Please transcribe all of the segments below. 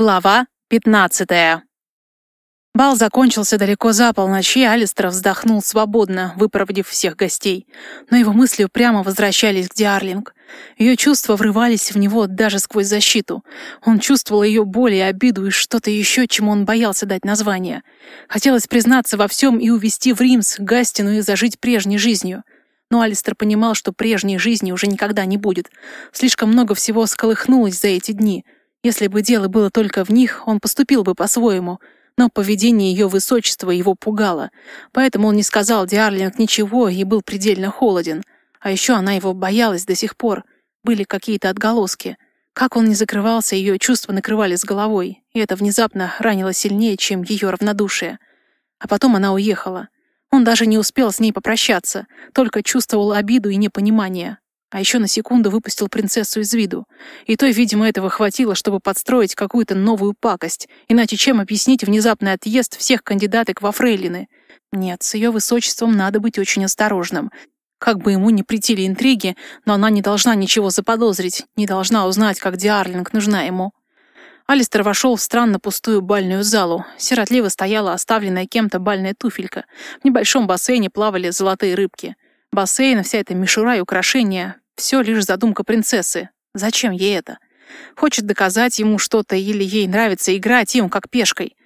Глава 15 Бал закончился далеко за полночь, и Алистер вздохнул свободно, выпроводив всех гостей. Но его мысли упрямо возвращались к Диарлинг. Ее чувства врывались в него даже сквозь защиту. Он чувствовал ее боль и обиду и что-то еще, чему он боялся дать название. Хотелось признаться во всем и увести в Римс, Гастину и зажить прежней жизнью. Но Алистер понимал, что прежней жизни уже никогда не будет. Слишком много всего сколыхнулось за эти дни — если бы дело было только в них, он поступил бы по-своему, но поведение ее высочества его пугало, поэтому он не сказал Диарлинг ничего и был предельно холоден. А еще она его боялась до сих пор. Были какие-то отголоски. Как он не закрывался, ее чувства накрывали с головой, и это внезапно ранило сильнее, чем ее равнодушие. А потом она уехала. Он даже не успел с ней попрощаться, только чувствовал обиду и непонимание. А еще на секунду выпустил принцессу из виду. И той, видимо, этого хватило, чтобы подстроить какую-то новую пакость. Иначе чем объяснить внезапный отъезд всех кандидаток во фрейлины? Нет, с ее высочеством надо быть очень осторожным. Как бы ему ни притили интриги, но она не должна ничего заподозрить, не должна узнать, как Диарлинг нужна ему. Алистер вошел в странно пустую бальную залу. Сиротливо стояла оставленная кем-то бальная туфелька. В небольшом бассейне плавали золотые рыбки — Бассейн, вся эта мишура и украшения — все лишь задумка принцессы. Зачем ей это? Хочет доказать ему что-то или ей нравится играть им, как пешкой.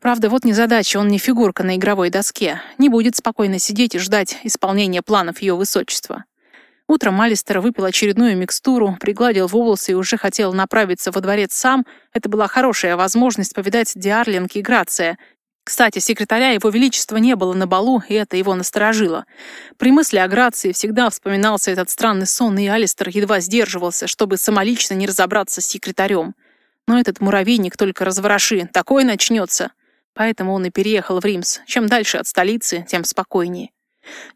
Правда, вот незадача, он не фигурка на игровой доске. Не будет спокойно сидеть и ждать исполнения планов ее высочества. Утром Алистер выпил очередную микстуру, пригладил волосы и уже хотел направиться во дворец сам. Это была хорошая возможность повидать Диарлинг и Грация — кстати, секретаря Его Величества не было на балу, и это его насторожило. При мысли о Грации всегда вспоминался этот странный сон, и Алистер едва сдерживался, чтобы самолично не разобраться с секретарем. Но этот муравейник только развороши, такое начнется. Поэтому он и переехал в Римс. Чем дальше от столицы, тем спокойнее.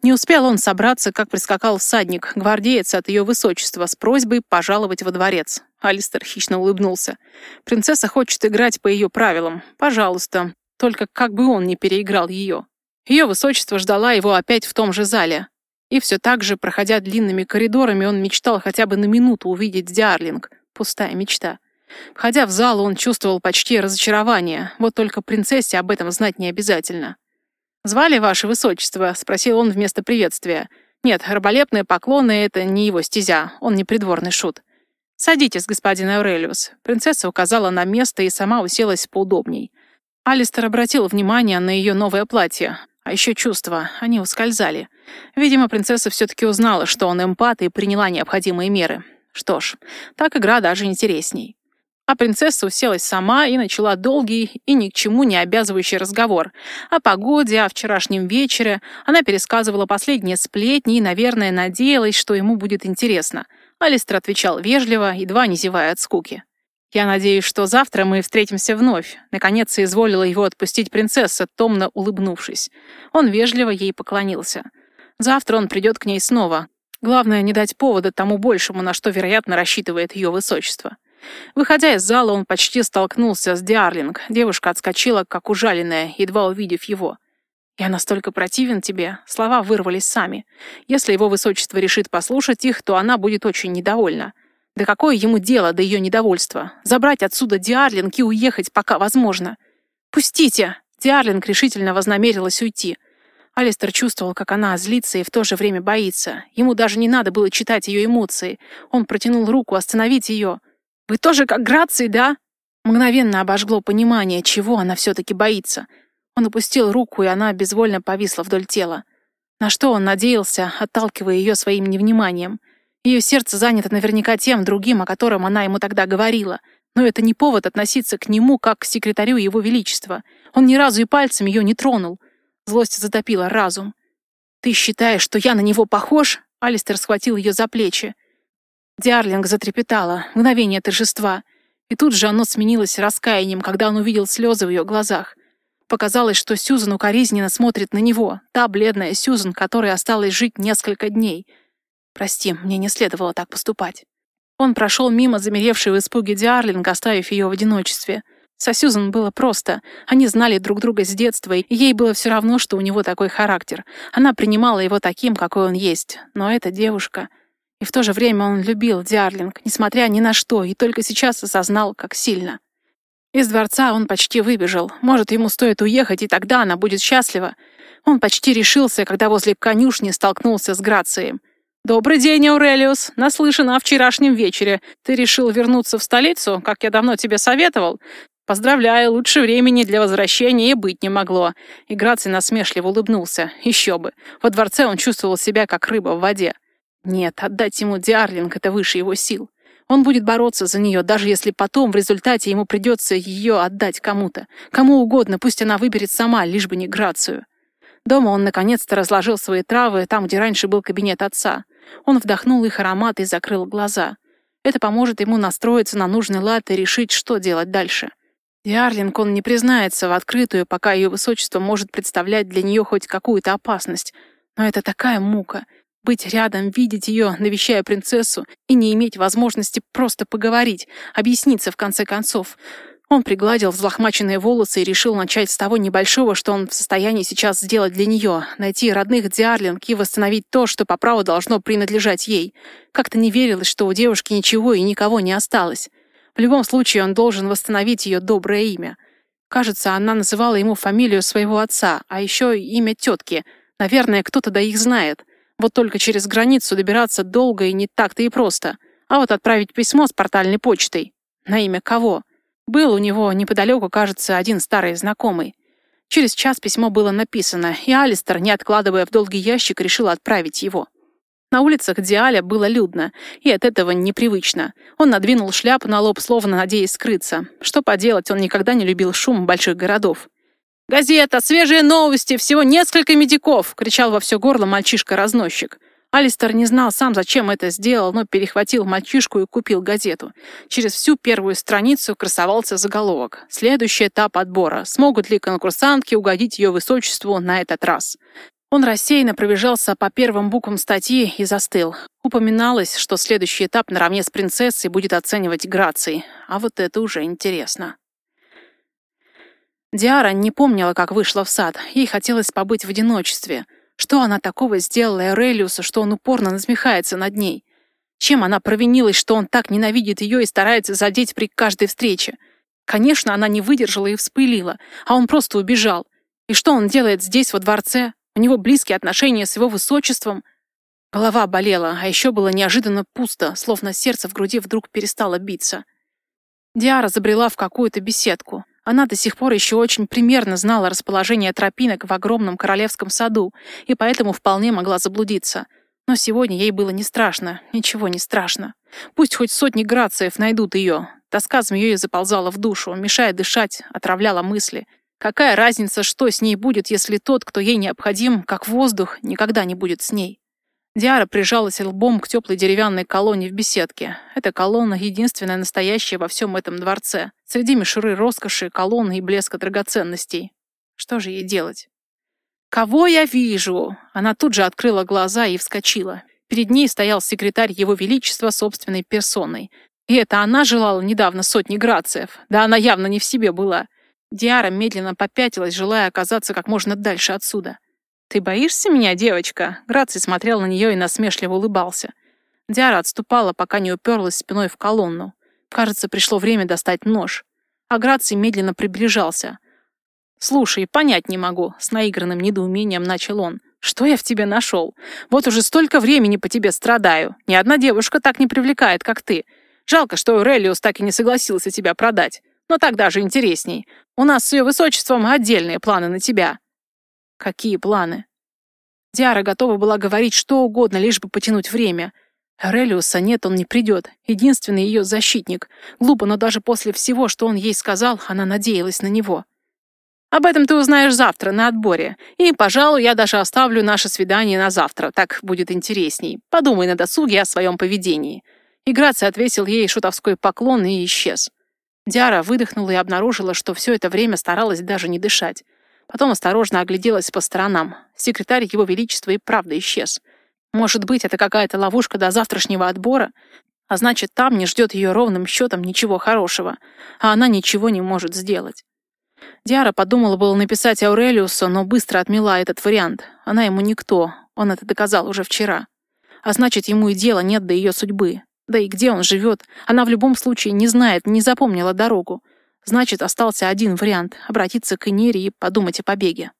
Не успел он собраться, как прискакал всадник, гвардеец от ее высочества, с просьбой пожаловать во дворец. Алистер хищно улыбнулся. Принцесса хочет играть по ее правилам. Пожалуйста, только как бы он не переиграл ее. Ее высочество ждала его опять в том же зале. И все так же, проходя длинными коридорами, он мечтал хотя бы на минуту увидеть Диарлинг. Пустая мечта. Входя в зал, он чувствовал почти разочарование. Вот только принцессе об этом знать не обязательно. «Звали ваше высочество?» — спросил он вместо приветствия. «Нет, раболепные поклоны — это не его стезя. Он не придворный шут». «Садитесь, господин Аурелиус». Принцесса указала на место и сама уселась поудобней. Алистер обратил внимание на ее новое платье. А еще чувства. Они ускользали. Видимо, принцесса все-таки узнала, что он эмпат и приняла необходимые меры. Что ж, так игра даже интересней. А принцесса уселась сама и начала долгий и ни к чему не обязывающий разговор. О погоде, о вчерашнем вечере. Она пересказывала последние сплетни и, наверное, надеялась, что ему будет интересно. Алистер отвечал вежливо, едва не зевая от скуки. «Я надеюсь, что завтра мы встретимся вновь», — наконец соизволила его отпустить принцесса, томно улыбнувшись. Он вежливо ей поклонился. Завтра он придет к ней снова. Главное, не дать повода тому большему, на что, вероятно, рассчитывает ее высочество. Выходя из зала, он почти столкнулся с Диарлинг. Девушка отскочила, как ужаленная, едва увидев его. «Я настолько противен тебе», слова вырвались сами. Если его высочество решит послушать их, то она будет очень недовольна. Да какое ему дело до ее недовольства? Забрать отсюда Диарлинг и уехать, пока возможно. «Пустите!» Диарлинг решительно вознамерилась уйти. Алистер чувствовал, как она злится и в то же время боится. Ему даже не надо было читать ее эмоции. Он протянул руку остановить ее. «Вы тоже как Грации, да?» Мгновенно обожгло понимание, чего она все-таки боится. Он опустил руку, и она безвольно повисла вдоль тела. На что он надеялся, отталкивая ее своим невниманием? Ее сердце занято наверняка тем другим, о котором она ему тогда говорила. Но это не повод относиться к нему, как к секретарю его величества. Он ни разу и пальцем ее не тронул. Злость затопила разум. «Ты считаешь, что я на него похож?» Алистер схватил ее за плечи. Диарлинг затрепетала, мгновение торжества. И тут же оно сменилось раскаянием, когда он увидел слезы в ее глазах. Показалось, что Сьюзан укоризненно смотрит на него, та бледная Сьюзан, которой осталось жить несколько дней — Прости, мне не следовало так поступать. Он прошел мимо замеревшей в испуге Диарлинг, оставив ее в одиночестве. Со Сьюзан было просто. Они знали друг друга с детства, и ей было все равно, что у него такой характер. Она принимала его таким, какой он есть. Но эта девушка... И в то же время он любил Диарлинг, несмотря ни на что, и только сейчас осознал, как сильно. Из дворца он почти выбежал. Может, ему стоит уехать, и тогда она будет счастлива. Он почти решился, когда возле конюшни столкнулся с Грацием. «Добрый день, Аурелиус. Наслышана о вчерашнем вечере. Ты решил вернуться в столицу, как я давно тебе советовал? Поздравляю, лучше времени для возвращения и быть не могло». И Граций насмешливо улыбнулся. Еще бы. Во дворце он чувствовал себя, как рыба в воде. Нет, отдать ему Диарлинг — это выше его сил. Он будет бороться за нее, даже если потом в результате ему придется ее отдать кому-то. Кому угодно, пусть она выберет сама, лишь бы не Грацию. Дома он наконец-то разложил свои травы там, где раньше был кабинет отца. Он вдохнул их аромат и закрыл глаза. Это поможет ему настроиться на нужный лад и решить, что делать дальше. Диарлинг он не признается в открытую, пока ее высочество может представлять для нее хоть какую-то опасность. Но это такая мука. Быть рядом, видеть ее, навещая принцессу, и не иметь возможности просто поговорить, объясниться в конце концов. Он пригладил взлохмаченные волосы и решил начать с того небольшого, что он в состоянии сейчас сделать для нее, найти родных Диарлинг и восстановить то, что по праву должно принадлежать ей. Как-то не верилось, что у девушки ничего и никого не осталось. В любом случае он должен восстановить ее доброе имя. Кажется, она называла ему фамилию своего отца, а еще имя тетки. Наверное, кто-то да их знает. Вот только через границу добираться долго и не так-то и просто. А вот отправить письмо с портальной почтой. На имя кого? Был у него неподалеку, кажется, один старый знакомый. Через час письмо было написано, и Алистер, не откладывая в долгий ящик, решил отправить его. На улицах Диаля было людно, и от этого непривычно. Он надвинул шляпу на лоб, словно надеясь скрыться. Что поделать, он никогда не любил шум больших городов. «Газета! Свежие новости! Всего несколько медиков!» — кричал во все горло мальчишка-разносчик. Алистер не знал сам, зачем это сделал, но перехватил мальчишку и купил газету. Через всю первую страницу красовался заголовок. Следующий этап отбора. Смогут ли конкурсантки угодить ее высочеству на этот раз? Он рассеянно пробежался по первым буквам статьи и застыл. Упоминалось, что следующий этап наравне с принцессой будет оценивать Грацией. А вот это уже интересно. Диара не помнила, как вышла в сад. Ей хотелось побыть в одиночестве — что она такого сделала Эрелиусу, что он упорно насмехается над ней? Чем она провинилась, что он так ненавидит ее и старается задеть при каждой встрече? Конечно, она не выдержала и вспылила, а он просто убежал. И что он делает здесь, во дворце? У него близкие отношения с его высочеством. Голова болела, а еще было неожиданно пусто, словно сердце в груди вдруг перестало биться. Диара забрела в какую-то беседку. Она до сих пор еще очень примерно знала расположение тропинок в огромном королевском саду и поэтому вполне могла заблудиться. Но сегодня ей было не страшно, ничего не страшно. Пусть хоть сотни грациев найдут ее. Тоска змеей заползала в душу, мешая дышать, отравляла мысли. Какая разница, что с ней будет, если тот, кто ей необходим, как воздух, никогда не будет с ней? Диара прижалась лбом к теплой деревянной колонне в беседке. Эта колонна — единственная настоящая во всем этом дворце. Среди мишуры роскоши, колонны и блеска драгоценностей. Что же ей делать? «Кого я вижу?» Она тут же открыла глаза и вскочила. Перед ней стоял секретарь Его Величества собственной персоной. И это она желала недавно сотни грациев. Да она явно не в себе была. Диара медленно попятилась, желая оказаться как можно дальше отсюда. «Ты боишься меня, девочка?» Граций смотрел на нее и насмешливо улыбался. Диара отступала, пока не уперлась спиной в колонну. Кажется, пришло время достать нож. А Граций медленно приближался. «Слушай, понять не могу», — с наигранным недоумением начал он. «Что я в тебе нашел? Вот уже столько времени по тебе страдаю. Ни одна девушка так не привлекает, как ты. Жалко, что Аурелиус так и не согласился тебя продать. Но так даже интересней. У нас с ее высочеством отдельные планы на тебя. Какие планы? Диара готова была говорить что угодно, лишь бы потянуть время. Релиуса нет, он не придет. Единственный ее защитник. Глупо, но даже после всего, что он ей сказал, она надеялась на него. Об этом ты узнаешь завтра на отборе. И, пожалуй, я даже оставлю наше свидание на завтра. Так будет интересней. Подумай на досуге о своем поведении. Играция отвесил ей шутовской поклон и исчез. Диара выдохнула и обнаружила, что все это время старалась даже не дышать. Потом осторожно огляделась по сторонам. Секретарь Его Величества и правда исчез. Может быть, это какая-то ловушка до завтрашнего отбора? А значит, там не ждет ее ровным счетом ничего хорошего. А она ничего не может сделать. Диара подумала было написать Аурелиусу, но быстро отмела этот вариант. Она ему никто, он это доказал уже вчера. А значит, ему и дела нет до ее судьбы. Да и где он живет, она в любом случае не знает, не запомнила дорогу. Значит, остался один вариант — обратиться к Инере и подумать о побеге.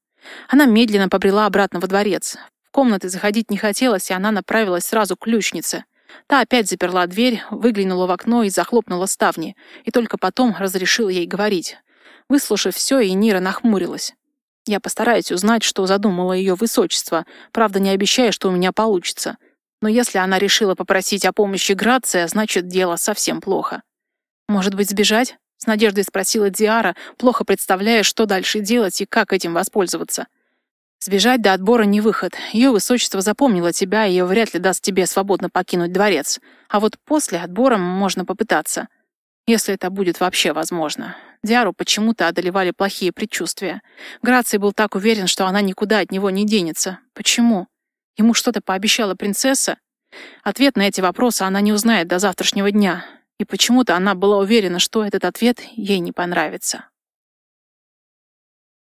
Она медленно побрела обратно во дворец. В комнаты заходить не хотелось, и она направилась сразу к ключнице. Та опять заперла дверь, выглянула в окно и захлопнула ставни, и только потом разрешила ей говорить. Выслушав все, Инира нахмурилась. Я постараюсь узнать, что задумала ее высочество, правда, не обещая, что у меня получится. Но если она решила попросить о помощи Грация, значит, дело совсем плохо. «Может быть, сбежать?» — с надеждой спросила Диара, плохо представляя, что дальше делать и как этим воспользоваться. «Сбежать до отбора не выход. Ее высочество запомнило тебя, и вряд ли даст тебе свободно покинуть дворец. А вот после отбора можно попытаться. Если это будет вообще возможно. Диару почему-то одолевали плохие предчувствия. Граций был так уверен, что она никуда от него не денется. Почему? Ему что-то пообещала принцесса? Ответ на эти вопросы она не узнает до завтрашнего дня. И почему-то она была уверена, что этот ответ ей не понравится.